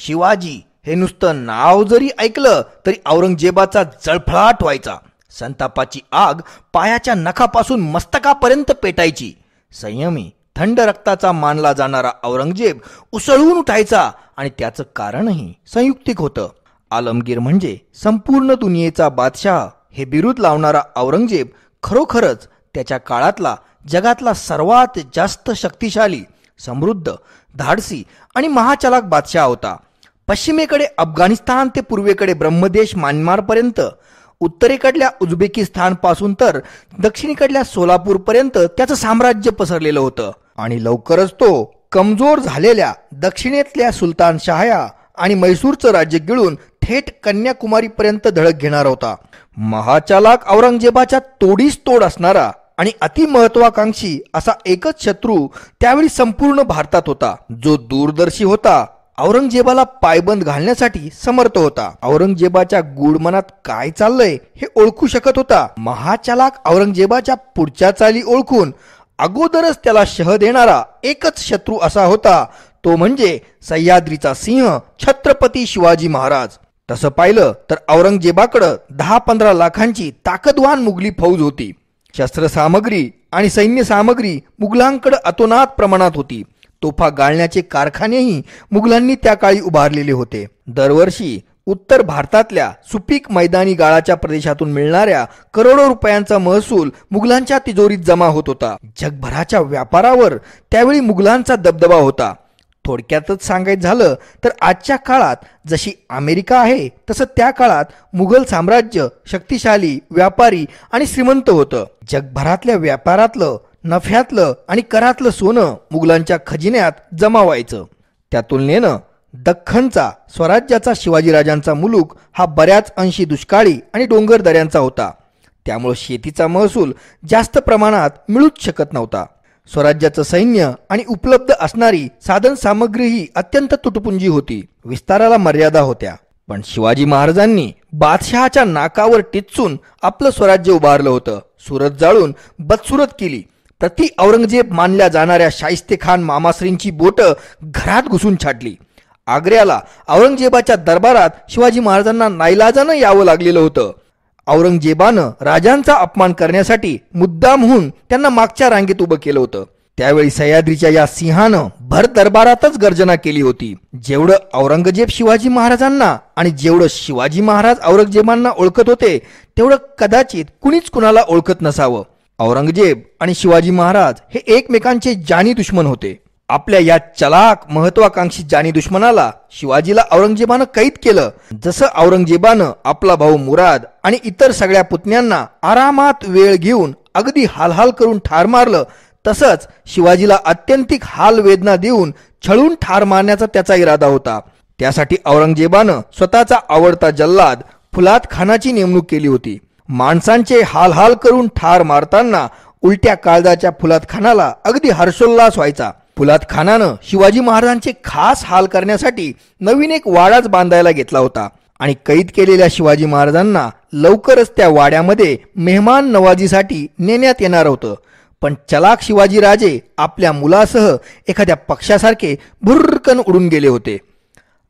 शिवाजी हे नुसतं नाव जरी ऐकलं तरी औरंगजेबाचा जळफळाट व्हायचा. संतापाची आग पायाच्या नखापासून मस्तकापर्यंत पेटायची. संयमी थंड रक्ताचा मानला जाणारा औरंगजेब उसळून उठायचा आणि त्याचं कारणही संयुक्तिक होतं. आलमगीर म्हणजे संपूर्ण दुनियेचा बादशाह हे बिरुद लावणारा औरंगजेब खरोखरच त्याच्या काळातला जगातला सर्वात जास्त शक्तिशाली समृद्ध धाडसी आणि महाचालक बादशाह होता. पश्चिमेकडे अफगाणिस्तान ते पूर्वेकडे ब्रह्मदेश म्यानमारपर्यंत उत्तरेकडल्या उझबेकिस्तानपासून तर दक्षिणेकडल्या सोलापूरपर्यंत त्याचं साम्राज्य पसरलेलं होतं. आणि लवकरच तो कमजोर झालेल्या दक्षिणेतल्या सुलतान शहाया आणि मैसूरचं राज्य गिळून थेट कन्याकुमारीपर्यंत धडक घेणार होता. महाचालक औरंगजेबाच्या तोडीस तोड असणारा आणि अतिमहत्वाकांक्षी असा एकच शत्रू त्यावेळी संपूर्ण भारतात होता जो दूरदर्शी होता औरंगजेबाला पायबंद घालण्यासाठी समर्थ होता. औरंगजेबाच्या गूढ मनात काय चाललंय हे ओळखू शकत होता. महाचालक औरंगजेबाच्या पुढच्या चाली ओळखून अगोदरच त्याला शह देणारा एकच शत्रू असा होता. तो म्हणजे सह्याद्रीचा सिंह छत्रपती शिवाजी महाराज. तसं पाहिलं तर औरंगजेबाकडं दहा पंधरा लाखांची ताकदवान मुघली फौज होती. शस्त्रसामग्री आणि सैन्य सामग्री मुघलांकडे अतोनात प्रमाणात होती. तोफा गाळण्याचे कारखानेही मुघलांनी त्या काळी उभारलेले होते. दरवर्षी उत्तर भारतातल्या सुपीक मैदानी गाळाच्या प्रदेशातून मिळणाऱ्या करोडो रुपयांचा महसूल मुघलांच्या तिजोरीत जमा होत होता. जगभराच्या व्यापारावर त्यावेळी मुघलांचा दबदबा होता. थोडक्यातच सांगायचं झालं तर आजच्या काळात जशी अमेरिका आहे तसं त्या काळात मुघल साम्राज्य शक्तिशाली व्यापारी आणि श्रीमंत होतं. जगभरातल्या व्यापारातलं नफ्यातलं आणि करातलं सोनं मुघलांच्या खजिन्यात जमा व्हायचं त्या तुलनेनं दख्खनचा स्वराज्याचा शिवाजीराजांचा मुलूक हा बऱ्याच अंशी दुष्काळी आणि डोंगर दऱ्यांचा होता. त्यामुळे शेतीचा महसूल जास्त प्रमाणात मिळूच शकत नव्हता. स्वराज्याचं सैन्य आणि उपलब्ध असणारी साधन सामग्रीही अत्यंत तुटपुंजी होती. विस्ताराला मर्यादा होत्या. पण शिवाजी महाराजांनी बादशहाच्या नाकावर टिचून आपलं स्वराज्य उभारलं होतं. सुरत जाळून बदसुरत केली. प्रति औरंगजेब मानल्या जाणाऱ्या शाहिस्ते खान मामाश्रींची बोटं घरात घुसून छाटली. आग्र्याला औरंगजेबाच्या दरबारात शिवाजी महाराजांना नाईलाजानं यावं लागलेलं होतं. औरंगजेबानं राजांचा अपमान करण्यासाठी मुद्दामहून त्यांना मागच्या रांगेत उभं केलं होतं. त्यावेळी सह्याद्रीच्या या सिंहानं भर दरबारातच गर्जना केली होती. जेवढं औरंगजेब शिवाजी महाराजांना आणि जेवढं शिवाजी महाराज औरंगजेबांना ओळखत होते तेवढं कदाचित कुणीच कुणाला ओळखत नसावं. औरंगजेब आणि शिवाजी महाराज हे एकमेकांचे जानी दुश्मन होते. आपल्या या चलाक महत्वाकांक्षी जानी दुश्मनाला शिवाजीला औरंगजेबानं कैद केलं. जसं औरंगजेबानं आपला भाऊ मुराद आणि इतर सगळ्या पुतण्यांना आरामात वेळ घेऊन अगदी हालहाल करून ठार मारलं तसंच शिवाजीला अत्यंतिक हाल वेदना देऊन छळून ठार मारण्याचा त्याचा इरादा होता. त्यासाठी औरंगजेबानं स्वतःचा आवडता जल्लाद फुलात खानाची नेमणूक केली होती. माणसांचे हाल हाल करून ठार मारताना उलट्या काळजाच्या फुलात खानाला अगदी हर्षोल्लास व्हायचा. फुलात खानानं शिवाजी महाराजांचे खास हाल करण्यासाठी नवीन एक वाडाच बांधायला घेतला होता आणि कैद केलेल्या शिवाजी महाराजांना लवकरच त्या वाड्यामध्ये मेहमान नवाजीसाठी नेण्यात येणार होतं. पण चलाक शिवाजीराजे आपल्या मुलासह एखाद्या पक्षासारखे भुर्रकन उडून गेले होते.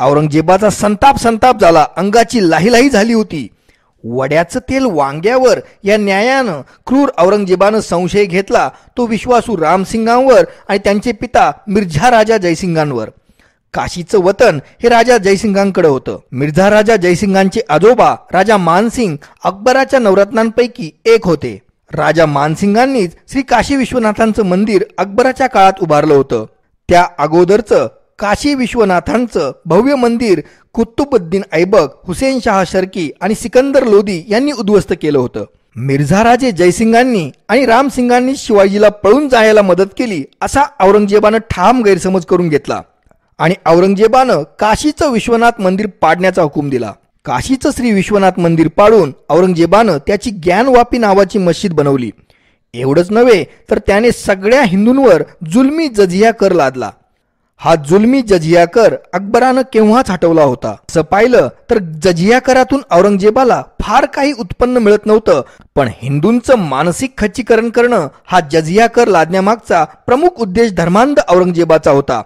औरंगजेबाचा संताप संताप झाला. अंगाची लाहीलाही झाली होती. वड्याचं तेल वांग्यावर या न्यायानं क्रूर औरंगजेबानं संशय घेतला तो विश्वासू रामसिंगांवर आणि त्यांचे पिता मिर्झा राजा जयसिंगांवर. काशीचं वतन हे राजा जयसिंगांकडे होतं. मिर्झा राजा जयसिंगांचे आजोबा राजा मानसिंग अकबराच्या नवरत्नांपैकी एक होते. राजा मानसिंगांनीच श्री काशी विश्वनाथांचं मंदिर अकबराच्या काळात उभारलं होतं. त्या अगोदरचं काशी विश्वनाथांचं भव्य मंदिर कुतुबुद्दीन ऐबक हुसेन शाह शर्की आणि सिकंदर लोदी यांनी उद्ध्वस्त केलं होतं. मिर्झा राजे जयसिंगांनी आणि रामसिंगांनी शिवाजीला पळून जायला मदत केली असा औरंगजेबानं ठाम गैरसमज करून घेतला. आणि औरंगजेबानं काशीचं विश्वनाथ मंदिर पाडण्याचा हुकूम दिला. काशीचं श्री विश्वनाथ मंदिर पाडून औरंगजेबानं त्याची ज्ञानवापी नावाची मस्जिद बनवली. एवढंच नव्हे तर त्याने सगळ्या हिंदूंवर जुलमी जजिया कर लादला. हा जुलमी जजिया कर अकबरानं केव्हाच हटवला होता? असं पाहिलं तर जजिया करातून औरंगजेबाला फार काही उत्पन्न मिळत नव्हतं पण हिंदूंचं मानसिक खच्चीकरण करणं हा जजिया कर लादण्यामागचा प्रमुख उद्देश धर्मांध औरंगजेबाचा होता.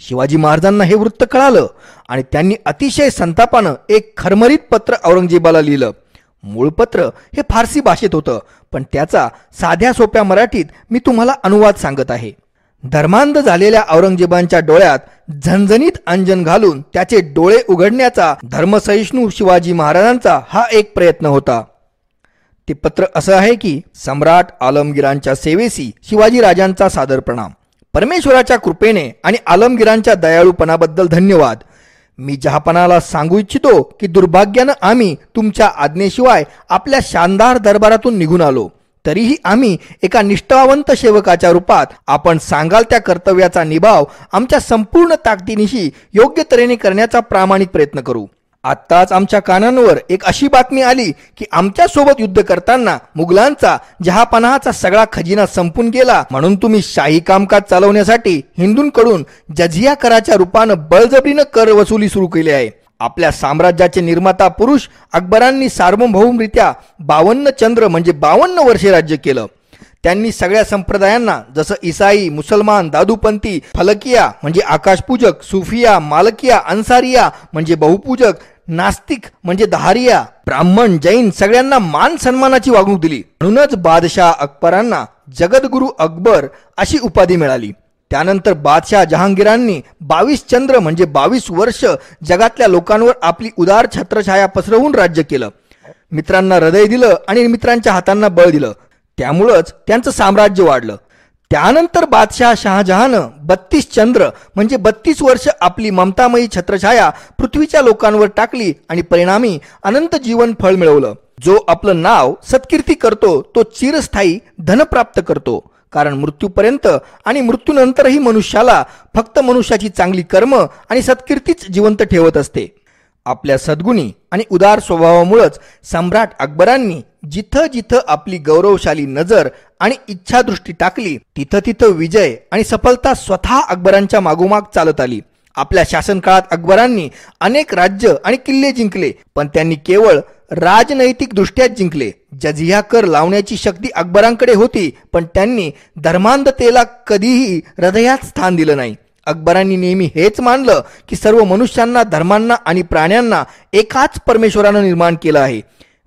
शिवाजी महाराजांना हे वृत्त कळालं आणि त्यांनी अतिशय संतापानं एक खरमरीत पत्र औरंगजेबाला लिहिलं. मूळ पत्र हे फारसी भाषेत होतं पण त्याचा साध्या सोप्या मराठीत मी तुम्हाला अनुवाद सांगत आहे. धर्मांध झालेल्या औरंगजेबांच्या डोळ्यात झणझणीत अंजन घालून त्याचे डोळे उघडण्याचा धर्मसहिष्णू शिवाजी महाराजांचा हा एक प्रयत्न होता. ते पत्र असं आहे की सम्राट आलमगिरांच्या सेवेसी शिवाजी राजांचा सादर प्रणाम परमेश्वराच्या कृपेने आणि आलमगिरांच्या दयाळूपणाबद्दल धन्यवाद. मी जहापनाला सांगू इच्छितो की दुर्भाग्यानं आम्ही तुमच्या आज्ञेशिवाय आपल्या शानदार दरबारातून निघून आलो. तरीही आम्ही एका निष्ठावंत सेवकाच्या रूपात आपण सांगाल त्या कर्तव्याचा निभाव आमच्या संपूर्ण ताकदीनिशी योग्य तऱ्हेने करण्याचा प्रामाणिक प्रयत्न करू. आत्ताच आमच्या कानांवर एक अशी बातमी आली की आमच्यासोबत युद्ध करताना मुघलांचा जहापनाहाचा सगळा खजिना संपून गेला. म्हणून तुम्ही शाही कामकाज चालवण्यासाठी हिंदूंकडून जझिया कराच्या रूपानं बळजबरीनं कर वसुली सुरू केली आहे. आपल्या साम्राज्याचे निर्माता पुरुष अकबरांनी सार्वभौमरित्या बावन्न चंद्र म्हणजे बावन्न वर्षे राज्य केलं. त्यांनी सगळ्या संप्रदायांना जसं इसाई मुसलमान दादूपंथी फलकिया म्हणजे आकाशपूजक सुफिया मालकिया अन्सारिया म्हणजे बहुपूजक नास्तिक म्हणजे दहारिया ब्राह्मण जैन सगळ्यांना मान सन्मानाची वागणूक दिली. म्हणूनच बादशाह अकबरांना जगद्गुरु अकबर अशी उपाधी मिळाली. त्यानंतर बादशाह जहांगीरांनी बावीस चंद्र म्हणजे बावीस वर्ष जगातल्या लोकांवर आपली उदार छत्रछाया पसरवून राज्य केलं. मित्रांना हृदय दिलं आणि मित्रांच्या हातांना बळ दिलं. त्यामुळंच त्यांचं साम्राज्य वाढलं. त्यानंतर बादशाह शहाजहानं बत्तीस चंद्र म्हणजे बत्तीस वर्ष आपली ममतामयी छत्रछाया पृथ्वीच्या लोकांवर टाकली आणि परिणामी अनंत जीवन फळ मिळवलं. जो आपलं नाव सत्कीर्ती करतो तो चिरस्थायी धन प्राप्त करतो. कारण मृत्यूपर्यंत आणि मृत्यूनंतरही मनुष्याला फक्त मनुष्याची चांगली कर्म आणि सत्कीर्तीच जिवंत ठेवत असते. आपल्या सद्गुणी आणि उदार स्वभावामुळंच सम्राट अकबरांनी जिथं जिथं आपली गौरवशाली नजर आणि इच्छादृष्टी टाकली तिथं तिथं विजय आणि सफलता स्वतः अकबरांच्या मागोमाग चालत आली. आपल्या शासनकाळात अकबरांनी अनेक राज्य आणि किल्ले जिंकले पण त्यांनी केवळ राजनैतिक दृष्ट्याच जिंकले. जजिया कर लावण्याची शक्ती अकबरांकडे होती पण त्यांनी धर्मांधतेला कधीही हृदयात स्थान दिलं नाही. अकबरांनी नेहमी हेच मानलं की सर्व मनुष्यांना धर्मांना आणि प्राण्यांना एकाच परमेश्वरानं निर्माण केलं आहे.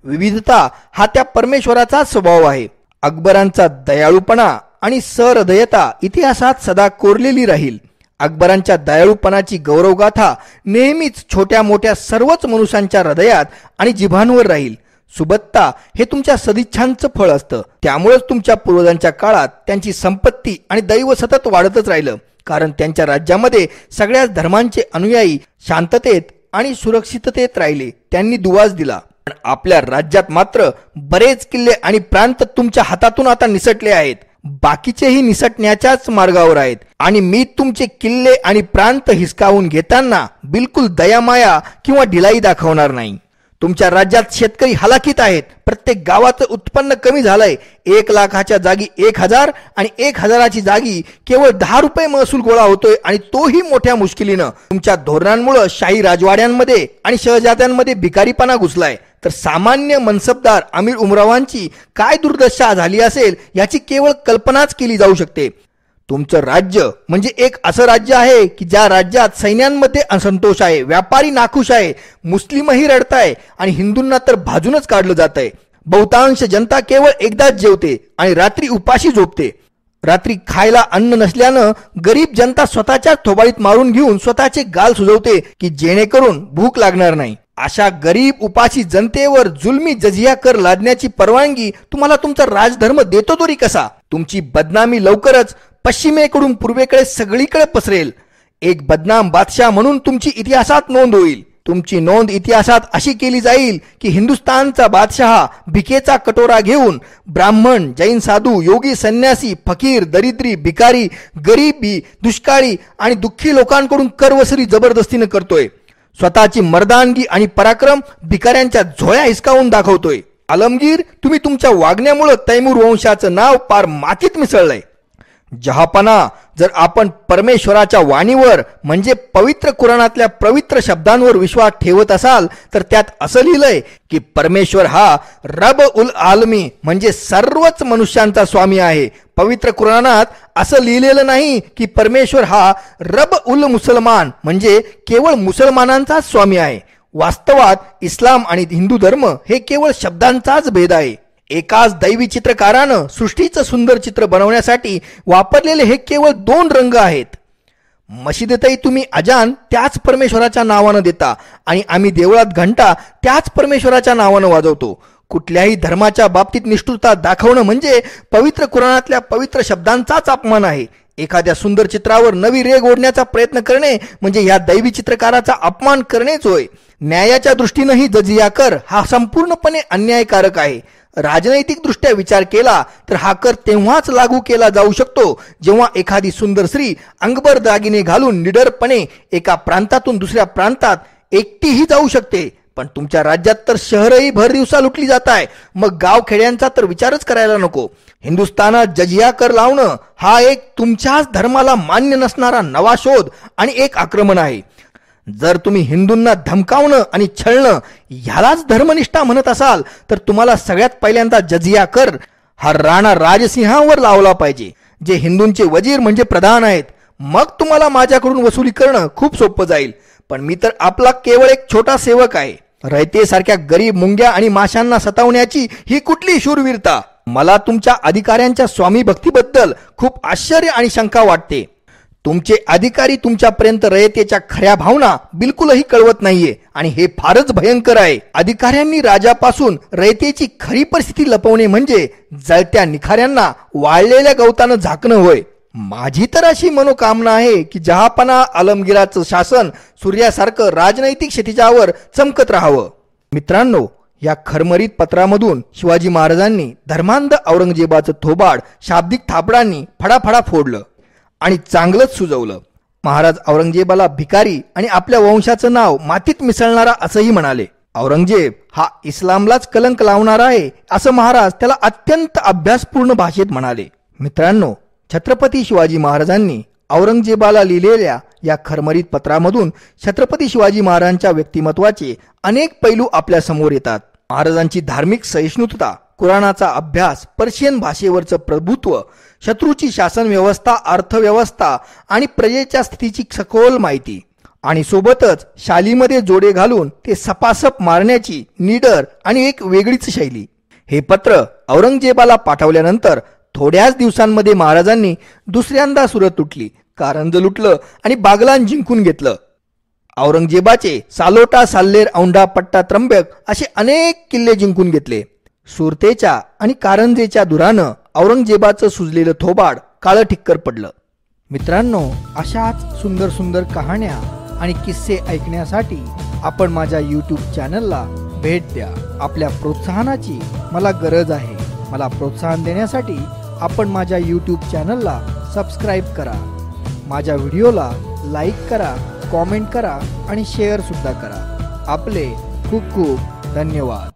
विविधता हा त्या परमेश्वराचा स्वभाव आहे. अकबरांचा दयाळूपणा आणि सहृदयता इतिहासात सदा कोरलेली राहील. अकबरांच्या दयाळूपणाची गौरवगाथा नेहमीच छोट्या मोठ्या सर्वच मनुष्यांच्या हृदयात आणि जिभांवर राहील. सुबत्ता हे तुमच्या सदिच्छांचं फळ असतं. त्यामुळेच तुमच्या पूर्वजांच्या काळात त्यांची संपत्ती आणि दैव सतत वाढतच राहिलं. कारण त्यांच्या राज्यामध्ये सगळ्याच धर्मांचे अनुयायी शांततेत आणि सुरक्षिततेत राहिले. त्यांनी दुवास दिला. पण आपल्या राज्यात मात्र बरेच किल्ले आणि प्रांत तुमच्या हातातून आता निसटले आहेत. बाकीचेही निसटण्याच्याच मार्गावर आहेत. आणि मी तुमचे किल्ले आणि प्रांत हिसकावून घेताना बिलकुल दयामाया किंवा ढिलाई दाखवणार नाही. तुमच्या राज्यात शेतकरी हलाखीत आहेत. प्रत्येक गावाचं उत्पन्न कमी झालंय. एक लाखाच्या जागी एक हजार आणि एक हजाराची जागी केवळ दहा रुपये महसूल गोळा होतोय आणि तोही मोठ्या मुश्किलीनं. तुमच्या धोरणांमुळे शाही राजवाड्यांमध्ये आणि शहजाद्यांमध्ये भिकारीपणा घुसलाय. तर सामान्य मनसबदार आमिर उमरावांची काय दुर्दशा झाली असेल याची केवळ कल्पनाच केली जाऊ शकते. तुमचं राज्य म्हणजे एक असं राज्य आहे की ज्या राज्यात सैन्यांमध्ये असंतोष आहे व्यापारी नाखुश आहे मुस्लिमही रडताय आणि हिंदूंना तर भाजूनच काढलं जात आहे बहुतांश जनता केवळ एकदाच जेवते आणि रात्री उपाशी झोपते. रात्री खायला अन्न नसल्यानं गरीब जनता स्वतःच्या थोबाळीत मारून घेऊन स्वतःचे गाल सुजवते की जेणेकरून भूक लागणार नाही. अशा गरीब उपाशी जनतेवर जुलमी जजिया कर लादण्याची परवानगी तुम्हाला तुमचा राजधर्म देतो तरी कसा? तुमची बदनामी लवकरच पश्चिमेकडून पूर्वेकडे सगळीकडे पसरेल. एक बदनाम बादशाह म्हणून तुमची इतिहासात नोंद होईल. तुमची नोंद इतिहासात अशी केली जाईल की हिंदुस्तानचा बादशहा भिकेचा कटोरा घेऊन ब्राह्मण जैन साधू योगी संन्यासी फकीर दरिद्री भिकारी गरीबी दुष्काळी आणि दुःखी लोकांकडून करवसरी जबरदस्तीनं करतोय. स्वतःची मर्दानगी आणि पराक्रम भिकाऱ्यांच्या झोळ्या हिसकावून दाखवतोय. आलमगीर तुम्ही तुमच्या वागण्यामुळं तैमूर वंशाचं नाव पार मातीत मिसळलंय. जहापना जर आपण परमेश्वराच्या वाणीवर म्हणजे पवित्र कुराणातल्या पवित्र शब्दांवर विश्वास ठेवत असाल तर त्यात असं लिहिलंय की परमेश्वर हा रब उल आलमी म्हणजे सर्वच मनुष्यांचा स्वामी आहे. पवित्र कुराणात असं लिहिलेलं नाही की परमेश्वर हा रब उल मुसलमान म्हणजे केवळ मुसलमानांचाच स्वामी आहे. वास्तवात इस्लाम आणि हिंदू धर्म हे केवळ शब्दांचाच भेद आहे. एकाच दैवी चित्रकारानं सृष्टीचं सुंदर चित्र बनवण्यासाठी वापरलेले हे केवळ दोन रंग आहेत. मशिदीतही तुम्ही अजान त्याच परमेश्वराच्या नावानं देता आणि आम्ही देवळात घंटा त्याच परमेश्वराच्या नावानं वाजवतो. कुठल्याही धर्माच्या बाबतीत निष्ठुरता दाखवणं म्हणजे पवित्र कुराणातल्या पवित्र शब्दांचाच अपमान आहे. एखाद्या सुंदर चित्रावर नवी रेग ओढण्याचा प्रयत्न करणे म्हणजे या दैवी चित्रकाराचा अपमान करणेच होय. न्यायाच्या दृष्टीनंही जजिया कर हा संपूर्णपणे अन्यायकारक आहे. राजनैतिक दृष्ट्या विचार केला तर हा कर तेव्हाच लागू केला जाऊ शकतो जेव्हा एखादी सुंदर स्त्री अंगभर दागिने घालून निडरपणे एका प्रांतातून दुसऱ्या प्रांतात एकटीही जाऊ शकते. पण तुमच्या राज्यात तर शहरही भर दिवसा लुटली जात आहे. मग गाव खेड्यांचा तर विचारच करायला नको. हिंदुस्थानात जजिया कर लावणं हा एक तुमच्याच धर्माला मान्य नसणारा नवा शोध आणि एक आक्रमण आहे. जर तुम्ही हिंदूंना धमकावणं आणि छळणं ह्यालाच धर्मनिष्ठा म्हणत असाल तर तुम्हाला सगळ्यात पहिल्यांदा जजिया कर. हा राणा राजसिंहावर लावला पाहिजे. जे हिंदूंचे वजीर म्हणजे प्रधान आहेत. मग तुम्हाला माझ्याकडून वसुली करणं खूप सोपं जाईल. पण मी तर आपला केवळ एक छोटा सेवक आहे. रयतेसारख्या गरीब मुंग्या आणि माशांना सतावण्याची ही कुठली शूरवीरता. मला तुमच्या अधिकाऱ्यांच्या स्वामी भक्तीबद्दल खूप आश्चर्य आणि शंका वाटते. तुमचे अधिकारी तुमच्यापर्यंत रयतेच्या खऱ्या भावना बिलकुलही कळवत नाहीये. आणि हे फारच भयंकर आहे. अधिकाऱ्यांनी राजापासून रयतेची खरी परिस्थिती लपवणे म्हणजे जळत्या निखाऱ्यांना वाळलेल्या गवतानं झाकणं होय. माझी तर अशी मनोकामना आहे की जहापना आलमगिराचं शासन सूर्यासारखं राजनैतिक क्षितिजावर चमकत राहावं. मित्रांनो या खरमरीत पत्रामधून शिवाजी महाराजांनी धर्मांध औरंगजेबाचं थोबाड शाब्दिक थापडांनी फडाफडा फोडलं. आणि चांगलंच सुजवलं. महाराज औरंगजेबाला भिकारी आणि आपल्या वंशाचं नाव मातीत मिसळणारा असंही म्हणाले. औरंगजेब हा इस्लामलाच कलंक लावणारा आहे असं महाराज त्याला अत्यंत अभ्यासपूर्ण भाषेत म्हणाले. मित्रांनो छत्रपती शिवाजी महाराजांनी औरंगजेबाला लिहिलेल्या या खरमरीत पत्रामधून छत्रपती शिवाजी महाराजांच्या व्यक्तिमत्वाचे अनेक पैलू आपल्यासमोर येतात. महाराजांची धार्मिक सहिष्णुता कुराणाचा अभ्यास पर्शियन भाषेवरचं प्रभुत्व शत्रूची शासन व्यवस्था अर्थव्यवस्था आणि प्रजेच्या स्थितीची सखोल माहिती. आणि सोबतच शालीमध्ये जोडे घालून ते सपासप मारण्याची निडर आणि एक वेगळीच शैली. हे पत्र औरंगजेबाला पाठवल्यानंतर थोड्याच दिवसांमध्ये महाराजांनी दुसऱ्यांदा सुरत तुटली कारंज लुटलं आणि बागलान जिंकून घेतलं. औरंगजेबाचे सालोटा साल्लेर औंढा पट्टा त्र्यंबक असे अनेक किल्ले जिंकून घेतले. सुरतेच्या आणि कारंजेच्या दुरानं औरंगजेबाचं सुजलेलं थोबाड काळं ठिक्कर पडलं. मित्रांनो अशाच सुंदर सुंदर कहाण्या आणि किस्से ऐकण्यासाठी आपण माझ्या यूट्यूब चॅनलला भेट द्या. आपल्या प्रोत्साहनाची मला गरज आहे. मला प्रोत्साहन देण्यासाठी आपण माझ्या यूट्यूब चॅनलला सबस्क्राईब करा. माझ्या व्हिडिओला लाईक करा कॉमेंट करा आणि शेअरसुद्धा करा. आपले खूप खूप धन्यवाद.